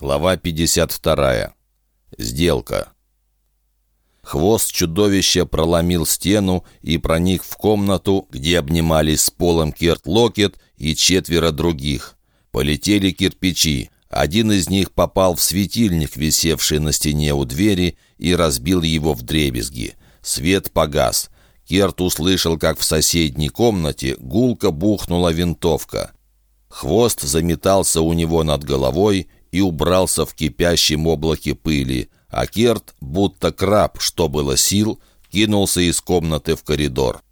Глава 52. Сделка. Хвост чудовища проломил стену и проник в комнату, где обнимались с полом Керт Локет и четверо других. Полетели кирпичи. Один из них попал в светильник, висевший на стене у двери, и разбил его в дребезги. Свет погас. Керт услышал, как в соседней комнате гулко бухнула винтовка. Хвост заметался у него над головой, и убрался в кипящем облаке пыли, а Керт, будто краб, что было сил, кинулся из комнаты в коридор.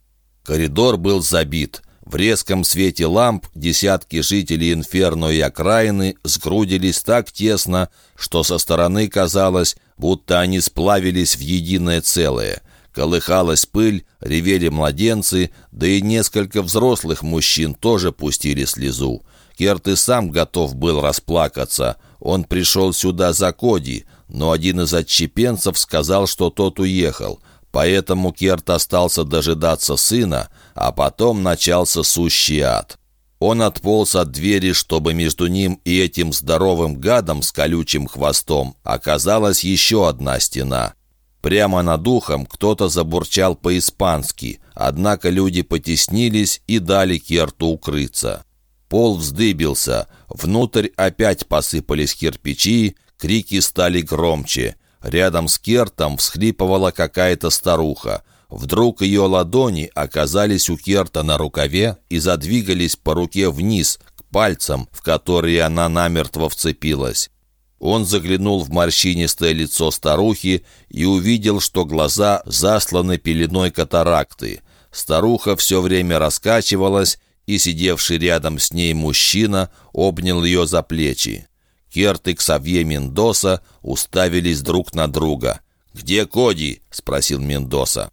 Коридор был забит. В резком свете ламп десятки жителей Инферно и окраины сгрудились так тесно, что со стороны казалось, будто они сплавились в единое целое. Колыхалась пыль, ревели младенцы, да и несколько взрослых мужчин тоже пустили слезу. Керт и сам готов был расплакаться. Он пришел сюда за Коди, но один из отчепенцев сказал, что тот уехал. Поэтому Керт остался дожидаться сына, а потом начался сущий ад. Он отполз от двери, чтобы между ним и этим здоровым гадом с колючим хвостом оказалась еще одна стена. Прямо над ухом кто-то забурчал по-испански, однако люди потеснились и дали Керту укрыться. Пол вздыбился, внутрь опять посыпались кирпичи, крики стали громче. Рядом с Кертом всхлипывала какая-то старуха. Вдруг ее ладони оказались у Керта на рукаве и задвигались по руке вниз, к пальцам, в которые она намертво вцепилась. Он заглянул в морщинистое лицо старухи и увидел, что глаза засланы пеленой катаракты. Старуха все время раскачивалась и сидевший рядом с ней мужчина обнял ее за плечи. Керт и Ксавье Мендоса уставились друг на друга. «Где Коди?» — спросил Мендоса.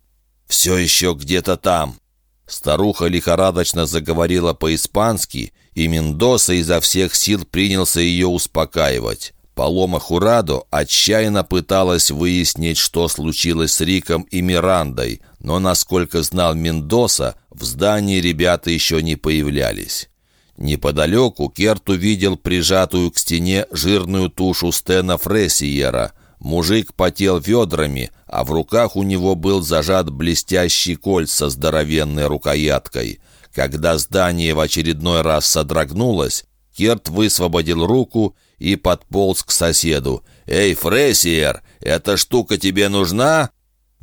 «Все еще где-то там». Старуха лихорадочно заговорила по-испански, и Мендоса изо всех сил принялся ее успокаивать. Палома Хурадо отчаянно пыталась выяснить, что случилось с Риком и Мирандой, но, насколько знал Мендоса, в здании ребята еще не появлялись. Неподалеку Керт увидел прижатую к стене жирную тушу Стена Фрессиера. Мужик потел ведрами, а в руках у него был зажат блестящий кольц со здоровенной рукояткой. Когда здание в очередной раз содрогнулось, Керт высвободил руку и подполз к соседу. «Эй, Фрессиер, эта штука тебе нужна?»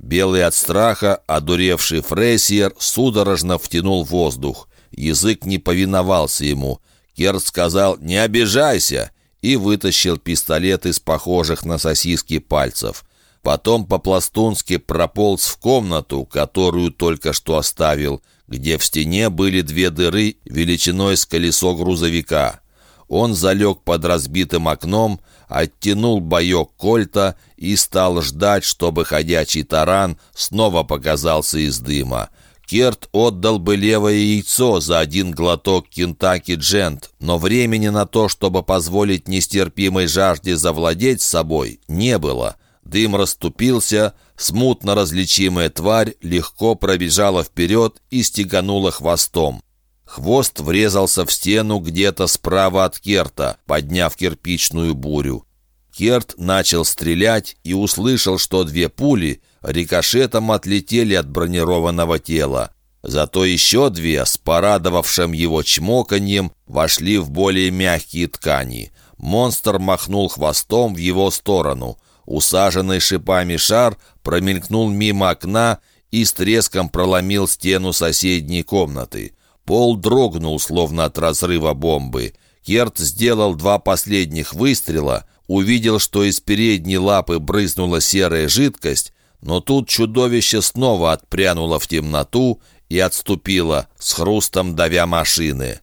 Белый от страха, одуревший Фрессиер судорожно втянул воздух. Язык не повиновался ему. Керт сказал «Не обижайся!» и вытащил пистолет из похожих на сосиски пальцев. Потом по-пластунски прополз в комнату, которую только что оставил, где в стене были две дыры величиной с колесо грузовика. Он залег под разбитым окном, оттянул боек кольта и стал ждать, чтобы ходячий таран снова показался из дыма. Керт отдал бы левое яйцо за один глоток Кентаки Джент, но времени на то, чтобы позволить нестерпимой жажде завладеть собой, не было. Дым расступился, смутно различимая тварь легко пробежала вперед и стеганула хвостом. Хвост врезался в стену где-то справа от Керта, подняв кирпичную бурю. Керт начал стрелять и услышал, что две пули рикошетом отлетели от бронированного тела. Зато еще две, с порадовавшим его чмоканьем, вошли в более мягкие ткани. Монстр махнул хвостом в его сторону. Усаженный шипами шар промелькнул мимо окна и с треском проломил стену соседней комнаты. Пол дрогнул, словно от разрыва бомбы. Керт сделал два последних выстрела, увидел, что из передней лапы брызнула серая жидкость, но тут чудовище снова отпрянуло в темноту и отступило, с хрустом давя машины.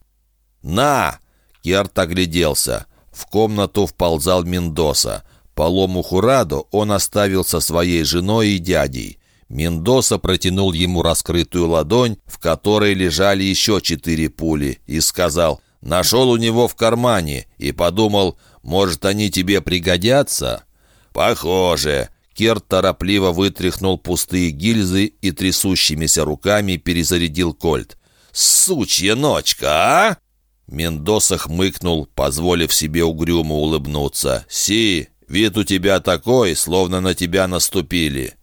«На!» — Керт огляделся. В комнату вползал Мендоса. Полому Хурадо он оставил со своей женой и дядей. Мендоса протянул ему раскрытую ладонь, в которой лежали еще четыре пули, и сказал «Нашел у него в кармане» и подумал «Может, они тебе пригодятся?» «Похоже». Керт торопливо вытряхнул пустые гильзы и трясущимися руками перезарядил кольт. «Сучья ночка, а!» Мендоса хмыкнул, позволив себе угрюмо улыбнуться. «Си, вид у тебя такой, словно на тебя наступили».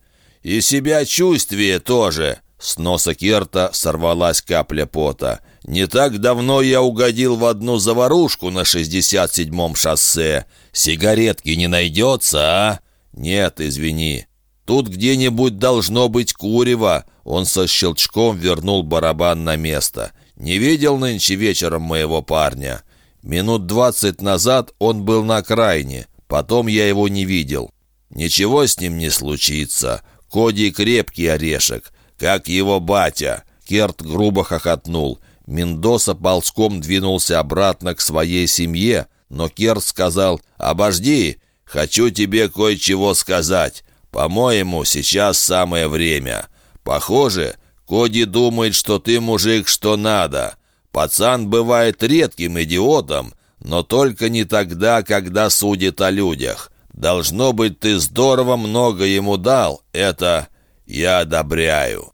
«И себя чувствие тоже!» С носа Керта сорвалась капля пота. «Не так давно я угодил в одну заварушку на 67-м шоссе. Сигаретки не найдется, а?» «Нет, извини. Тут где-нибудь должно быть курево». Он со щелчком вернул барабан на место. «Не видел нынче вечером моего парня?» Минут двадцать назад он был на окраине. Потом я его не видел. Ничего с ним не случится. Коди крепкий орешек. Как его батя. Керт грубо хохотнул. Мендоса ползком двинулся обратно к своей семье, но Керт сказал «Обожди, хочу тебе кое-чего сказать. По-моему, сейчас самое время. Похоже, Коди думает, что ты мужик, что надо. Пацан бывает редким идиотом, но только не тогда, когда судит о людях. Должно быть, ты здорово много ему дал. Это я одобряю».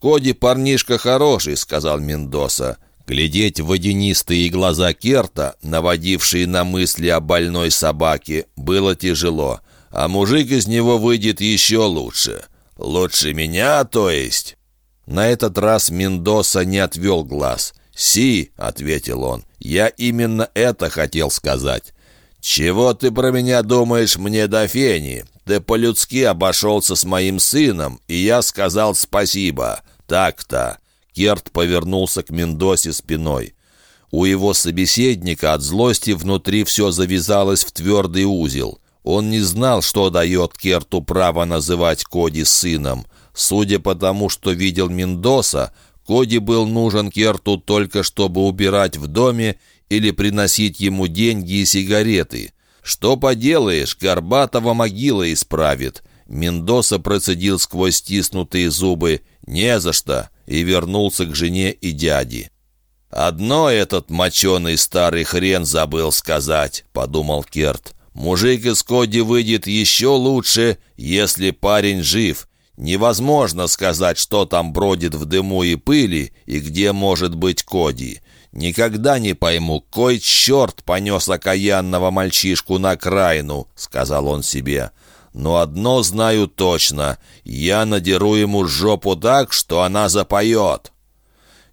«Коди парнишка хороший», — сказал Мендоса. Глядеть водянистые глаза Керта, наводившие на мысли о больной собаке, было тяжело. А мужик из него выйдет еще лучше. Лучше меня, то есть? На этот раз Мендоса не отвел глаз. «Си», — ответил он, — «я именно это хотел сказать». «Чего ты про меня думаешь мне до фени? Ты по-людски обошелся с моим сыном, и я сказал спасибо. Так-то». Керт повернулся к Мендосе спиной. У его собеседника от злости внутри все завязалось в твердый узел. Он не знал, что дает Керту право называть Коди сыном. Судя по тому, что видел Мендоса, Коди был нужен Керту только чтобы убирать в доме или приносить ему деньги и сигареты. Что поделаешь, Горбатова могила исправит. Мендоса процедил сквозь стиснутые зубы «Не за что» и вернулся к жене и дяде. «Одно этот моченый старый хрен забыл сказать», — подумал Керт. «Мужик из Коди выйдет еще лучше, если парень жив, Невозможно сказать, что там бродит в дыму и пыли, и где может быть Коди. Никогда не пойму, кой черт понес окаянного мальчишку на крайну, сказал он себе. Но одно знаю точно, я надеру ему жопу так, что она запоет.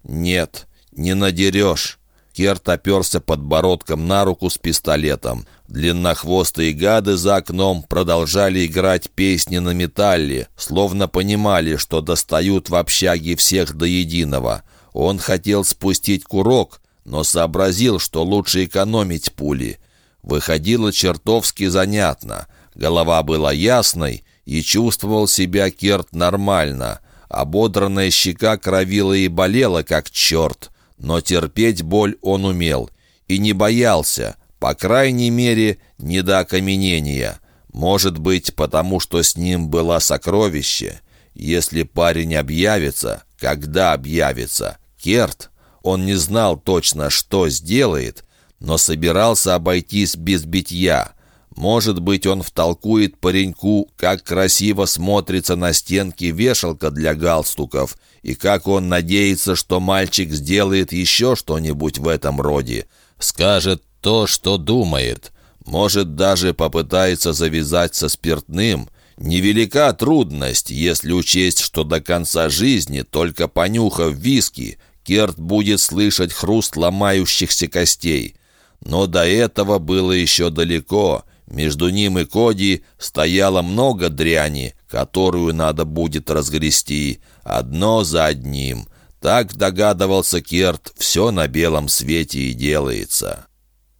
Нет, не надерешь. Керт оперся подбородком на руку с пистолетом. Длиннохвостые гады за окном продолжали играть песни на металле, словно понимали, что достают в общаге всех до единого. Он хотел спустить курок, но сообразил, что лучше экономить пули. Выходило чертовски занятно. Голова была ясной, и чувствовал себя Керт нормально. Ободранная щека кровила и болела, как черт. Но терпеть боль он умел и не боялся, по крайней мере, не до окаменения. Может быть, потому что с ним было сокровище. Если парень объявится, когда объявится, Керт, он не знал точно, что сделает, но собирался обойтись без битья. Может быть, он втолкует пареньку, как красиво смотрится на стенке вешалка для галстуков, и как он надеется, что мальчик сделает еще что-нибудь в этом роде. Скажет то, что думает. Может, даже попытается завязать со спиртным. Невелика трудность, если учесть, что до конца жизни, только понюхав виски, Керт будет слышать хруст ломающихся костей. Но до этого было еще далеко — между ним и Коди стояло много дряни, которую надо будет разгрести, одно за одним. Так догадывался Керт, все на белом свете и делается.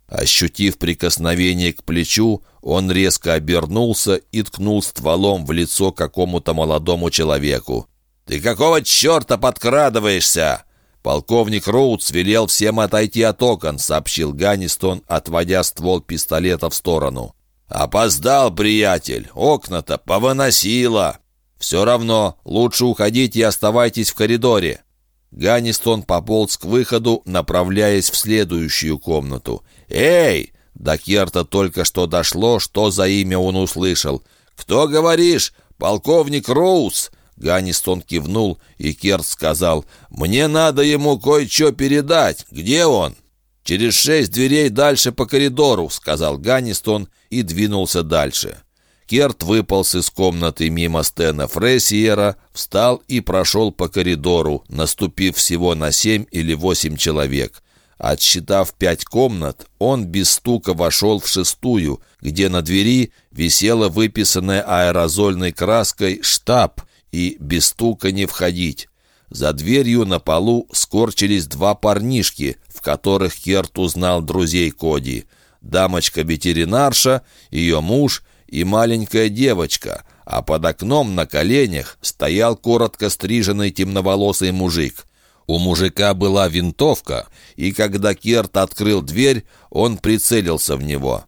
Ощутив прикосновение к плечу, он резко обернулся и ткнул стволом в лицо какому-то молодому человеку. «Ты какого черта подкрадываешься?» «Полковник Роудс велел всем отойти от окон», — сообщил Ганнистон, отводя ствол пистолета в сторону. «Опоздал, приятель, окна-то повыносило. Все равно, лучше уходите и оставайтесь в коридоре». Ганнистон пополз к выходу, направляясь в следующую комнату. «Эй!» До Керта только что дошло, что за имя он услышал. «Кто говоришь? Полковник Роуз?» Ганнистон кивнул, и Керт сказал, «Мне надо ему кое-что передать. Где он?» «Через шесть дверей дальше по коридору», — сказал Ганнистон и двинулся дальше. Керт выполз из комнаты мимо Стена Фрессиера, встал и прошел по коридору, наступив всего на семь или восемь человек. Отсчитав пять комнат, он без стука вошел в шестую, где на двери висела выписанная аэрозольной краской «штаб» и «без стука не входить». За дверью на полу скорчились два парнишки, в которых Керт узнал друзей Коди. Дамочка-ветеринарша, ее муж и маленькая девочка, а под окном на коленях стоял коротко стриженный темноволосый мужик. У мужика была винтовка, и когда Керт открыл дверь, он прицелился в него.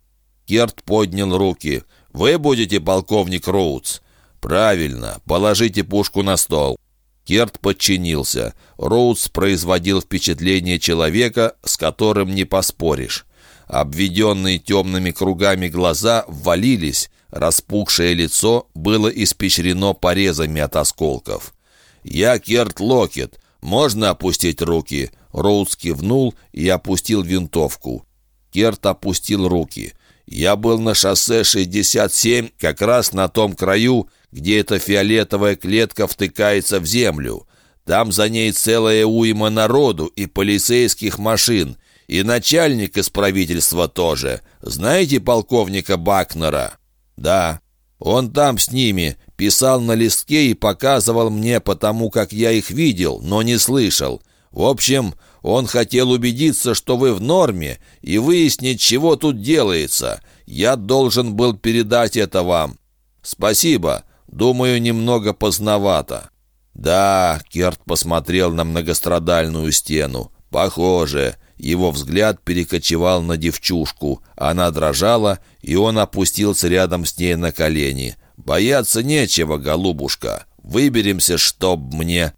Керт поднял руки. «Вы будете полковник Роудс?» «Правильно. Положите пушку на стол». Керт подчинился. Роудс производил впечатление человека, с которым не поспоришь. Обведенные темными кругами глаза ввалились, распухшее лицо было испещрено порезами от осколков. «Я Керт Локет. Можно опустить руки?» Роудс кивнул и опустил винтовку. Керт опустил руки. «Я был на шоссе 67, как раз на том краю, где эта фиолетовая клетка втыкается в землю. Там за ней целая уйма народу и полицейских машин, и начальник из правительства тоже. Знаете полковника Бакнера?» «Да». «Он там с ними, писал на листке и показывал мне, потому как я их видел, но не слышал. В общем, он хотел убедиться, что вы в норме, и выяснить, чего тут делается. Я должен был передать это вам. Спасибо. Думаю, немного поздновато». «Да», — Керт посмотрел на многострадальную стену. «Похоже». Его взгляд перекочевал на девчушку. Она дрожала, и он опустился рядом с ней на колени. «Бояться нечего, голубушка. Выберемся, чтоб мне...»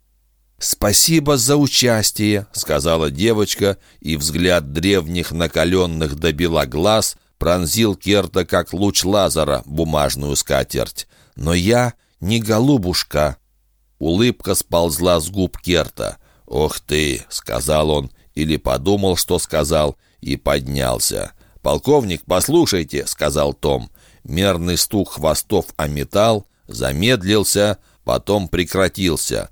«Спасибо за участие», — сказала девочка, и взгляд древних накаленных до бела глаз пронзил Керта, как луч лазера, бумажную скатерть. «Но я не голубушка». Улыбка сползла с губ Керта. «Ох ты!» — сказал он, или подумал, что сказал, и поднялся. «Полковник, послушайте!» — сказал Том. Мерный стук хвостов о металл замедлился, потом прекратился.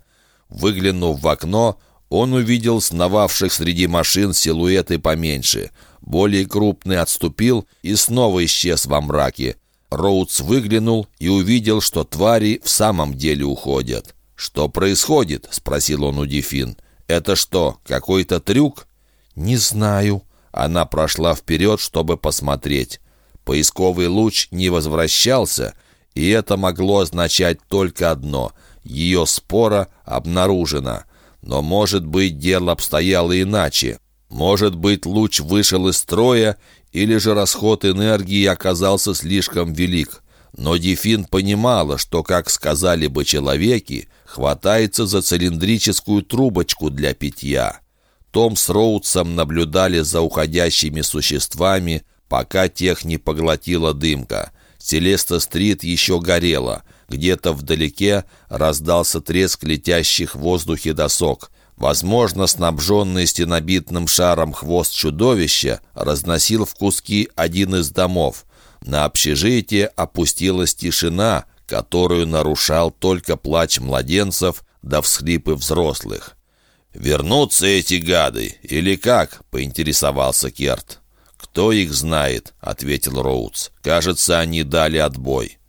Выглянув в окно, он увидел сновавших среди машин силуэты поменьше. Более крупный отступил и снова исчез во мраке. Роудс выглянул и увидел, что твари в самом деле уходят. «Что происходит?» — спросил он у Дефин. «Это что, какой-то трюк?» «Не знаю». Она прошла вперед, чтобы посмотреть. Поисковый луч не возвращался, и это могло означать только одно — ее спора обнаружена. Но, может быть, дело обстояло иначе. Может быть, луч вышел из строя, или же расход энергии оказался слишком велик. Но Дефин понимала, что, как сказали бы человеки, хватается за цилиндрическую трубочку для питья. Том с Роудсом наблюдали за уходящими существами, пока тех не поглотила дымка. Селеста-стрит еще горела. Где-то вдалеке раздался треск летящих в воздухе досок. Возможно, снабженный стенобитным шаром хвост чудовища разносил в куски один из домов. На общежитие опустилась тишина, которую нарушал только плач младенцев да всхлипы взрослых. «Вернутся эти гады, или как?» — поинтересовался Керт. «Кто их знает?» — ответил Роудс. «Кажется, они дали отбой».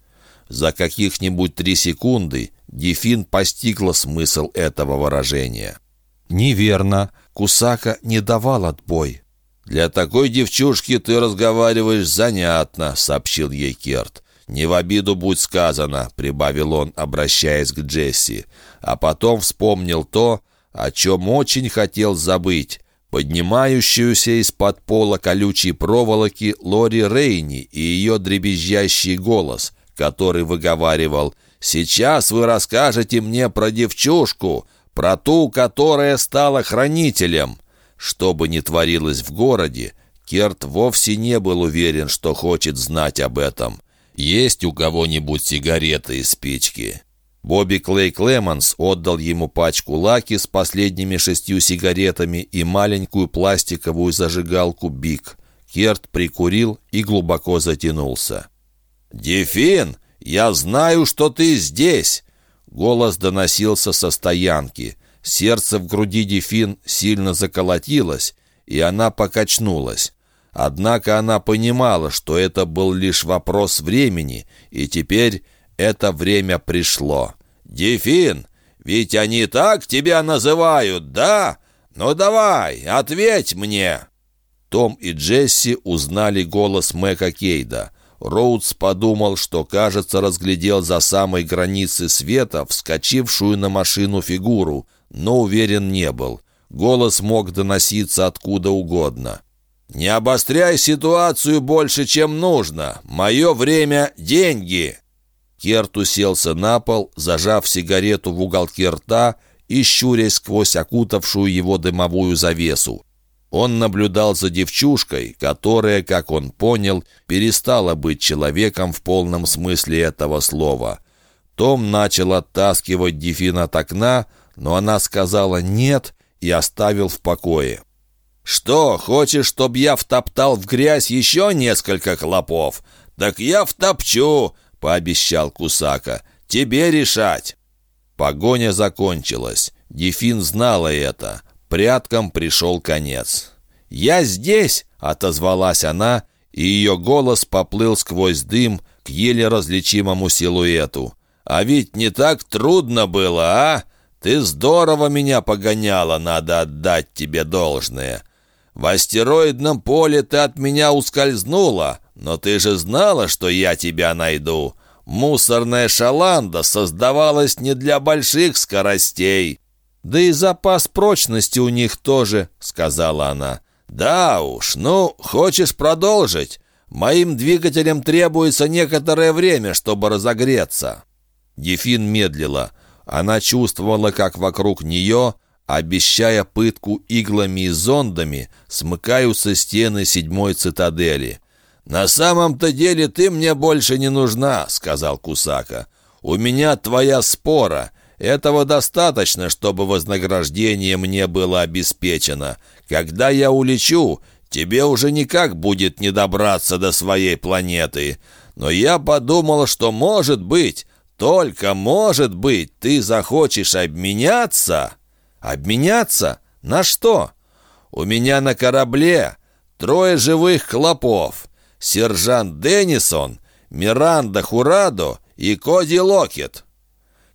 За каких-нибудь три секунды Дефин постигла смысл этого выражения. «Неверно. Кусака не давал отбой». «Для такой девчушки ты разговариваешь занятно», — сообщил ей Керт. «Не в обиду будь сказано», — прибавил он, обращаясь к Джесси. А потом вспомнил то, о чем очень хотел забыть. Поднимающуюся из-под пола колючей проволоки Лори Рейни и ее дребезжащий голос, который выговаривал «Сейчас вы расскажете мне про девчушку, про ту, которая стала хранителем». Что бы ни творилось в городе, Керт вовсе не был уверен, что хочет знать об этом. «Есть у кого-нибудь сигареты и спички?» Бобби Клей Клемонс отдал ему пачку Lucky с последними шестью сигаретами и маленькую пластиковую зажигалку «Bic». Керт прикурил и глубоко затянулся. «Дефин, я знаю, что ты здесь!» Голос доносился со стоянки. Сердце в груди Дефин сильно заколотилось, и она покачнулась. Однако она понимала, что это был лишь вопрос времени, и теперь это время пришло. «Дефин, ведь они так тебя называют, да? Ну давай, ответь мне!» Том и Джесси узнали голос Мэка Кейда. Роудс подумал, что, кажется, разглядел за самой границей света вскочившую на машину фигуру, но уверен не был. Голос мог доноситься откуда угодно. «Не обостряй ситуацию больше, чем нужно. Мое время — деньги!» Керт уселся на пол, зажав сигарету в уголке рта и щурясь сквозь окутавшую его дымовую завесу. Он наблюдал за девчушкой, которая, как он понял, перестала быть человеком в полном смысле этого слова. Том начал оттаскивать Дефин от окна, но она сказала «нет» и оставил в покое. «Что, хочешь, чтобы я втоптал в грязь еще несколько клопов? Так я втопчу!» — пообещал Кусака. «Тебе решать!» Погоня закончилась. Дефин знала это. Пряткам пришел конец. «Я здесь!» — отозвалась она, и ее голос поплыл сквозь дым к еле различимому силуэту. «А ведь не так трудно было, а? Ты здорово меня погоняла, надо отдать тебе должное. В астероидном поле ты от меня ускользнула, но ты же знала, что я тебя найду. Мусорная шаланда создавалась не для больших скоростей. «Да и запас прочности у них тоже», — сказала она. «Да уж, ну, хочешь продолжить? Моим двигателям требуется некоторое время, чтобы разогреться». Дефин медлила. Она чувствовала, как вокруг нее, обещая пытку иглами и зондами, смыкаются стены седьмой цитадели. «На самом-то деле ты мне больше не нужна», — сказал Кусака. «У меня твоя спора». Этого достаточно, чтобы вознаграждение мне было обеспечено. Когда я улечу, тебе уже никак будет не добраться до своей планеты. Но я подумал, что, может быть, только может быть, ты захочешь обменяться. Обменяться? На что? У меня на корабле трое живых клопов. Сержант Деннисон, Миранда Хурадо и Коди Локет.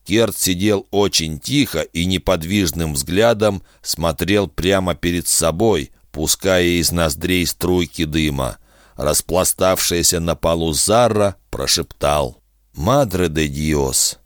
Керт сидел очень тихо и неподвижным взглядом смотрел прямо перед собой, пуская из ноздрей струйки дыма. Распластавшаяся на полу Зарра прошептал «Мадре де Диос».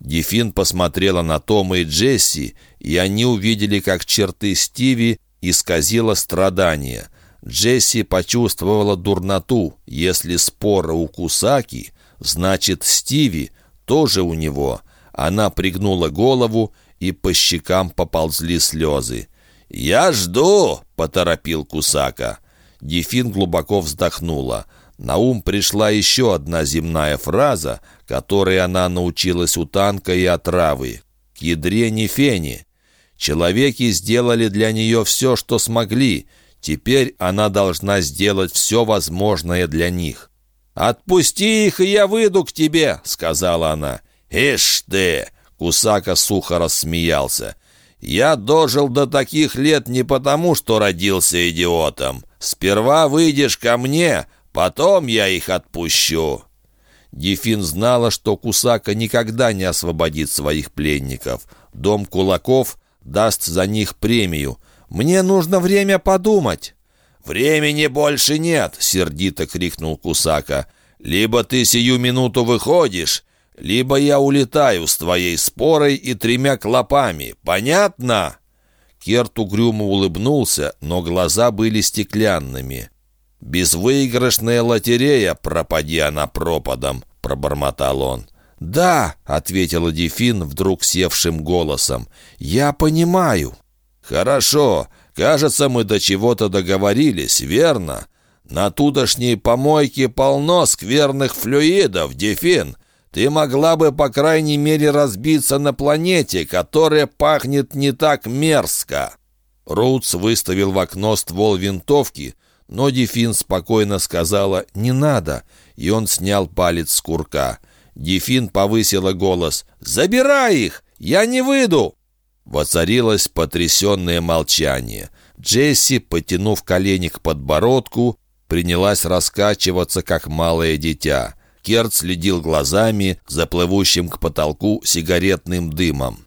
Дефин посмотрела на Тома и Джесси, и они увидели, как черты Стиви исказило страдание. Джесси почувствовала дурноту. Если спора у Кусаки, значит, Стиви тоже у него — она пригнула голову, и по щекам поползли слезы. «Я жду!» — поторопил Кусака. Дефин глубоко вздохнула. На ум пришла еще одна земная фраза, которой она научилась у танка и отравы. «К ядре не фени». Человеки сделали для нее все, что смогли. Теперь она должна сделать все возможное для них. «Отпусти их, и я выйду к тебе», — сказала она. «Ишь ты!» — Кусака сухо рассмеялся. «Я дожил до таких лет не потому, что родился идиотом. Сперва выйдешь ко мне, потом я их отпущу». Дефин знала, что Кусака никогда не освободит своих пленников. Дом кулаков даст за них премию. «Мне нужно время подумать». «Времени больше нет!» — сердито крикнул Кусака. «Либо ты сию минуту выходишь, либо я улетаю с твоей спорой и тремя клопами. Понятно?» Керт угрюмо улыбнулся, но глаза были стеклянными. «Безвыигрышная лотерея, пропади она пропадом», — пробормотал он. «Да», — ответила Дефин вдруг севшим голосом, — «я понимаю». «Хорошо. Кажется, мы до чего-то договорились, верно? На тудошней помойке полно скверных флюидов, Дефин. Ты могла бы, по крайней мере, разбиться на планете, которая пахнет не так мерзко». Роудс выставил в окно ствол винтовки, но Дефин спокойно сказала «не надо», и он снял палец с курка. Дефин повысила голос «Забирай их! Я не выйду!» Воцарилось потрясенное молчание. Джесси, потянув колени к подбородку, принялась раскачиваться, как малое дитя. Керт следил глазами за плывущим к потолку сигаретным дымом.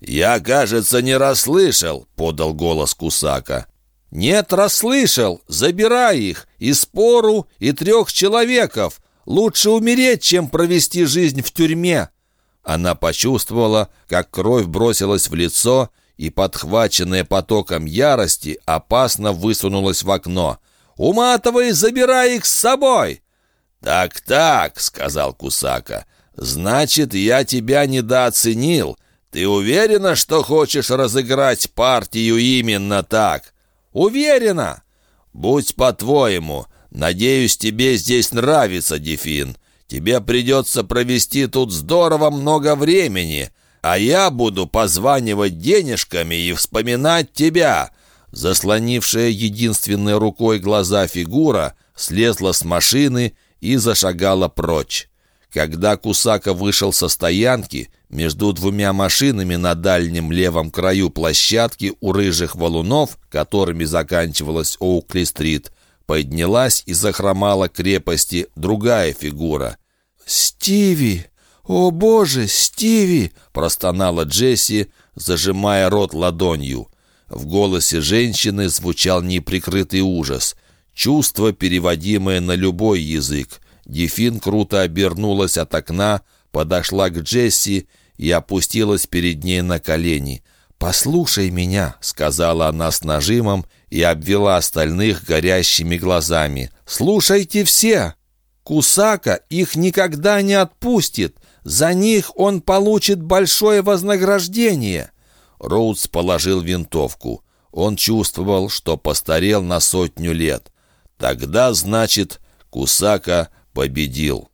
«Я, кажется, не расслышал», — подал голос Кусака. «Нет, расслышал. Забирай их. И спору, и трех человеков. Лучше умереть, чем провести жизнь в тюрьме». Она почувствовала, как кровь бросилась в лицо и, подхваченная потоком ярости, опасно высунулась в окно. «Уматывай, забирай их с собой!» «Так-так», — сказал Кусака, — «значит, я тебя недооценил. Ты уверена, что хочешь разыграть партию именно так?» «Уверена!» «Будь по-твоему. Надеюсь, тебе здесь нравится, Дефин. Тебе придется провести тут здорово много времени, а я буду позванивать денежками и вспоминать тебя». Заслонившая единственной рукой глаза фигура слезла с машины и зашагала прочь. Когда Кусака вышел со стоянки, между двумя машинами на дальнем левом краю площадки у рыжих валунов, которыми заканчивалась Оукли-стрит, поднялась и захромала крепости другая фигура. «Стиви! О, боже, Стиви!» — простонала Джесси, зажимая рот ладонью. В голосе женщины звучал неприкрытый ужас. Чувство, переводимое на любой язык. Дефин круто обернулась от окна, подошла к Джесси и опустилась перед ней на колени. «Послушай меня», — сказала она с нажимом и обвела остальных горящими глазами. «Слушайте все! Кусака их никогда не отпустит. За них он получит большое вознаграждение». Роудс положил винтовку. Он чувствовал, что постарел на сотню лет. Тогда, значит, Кусака победил.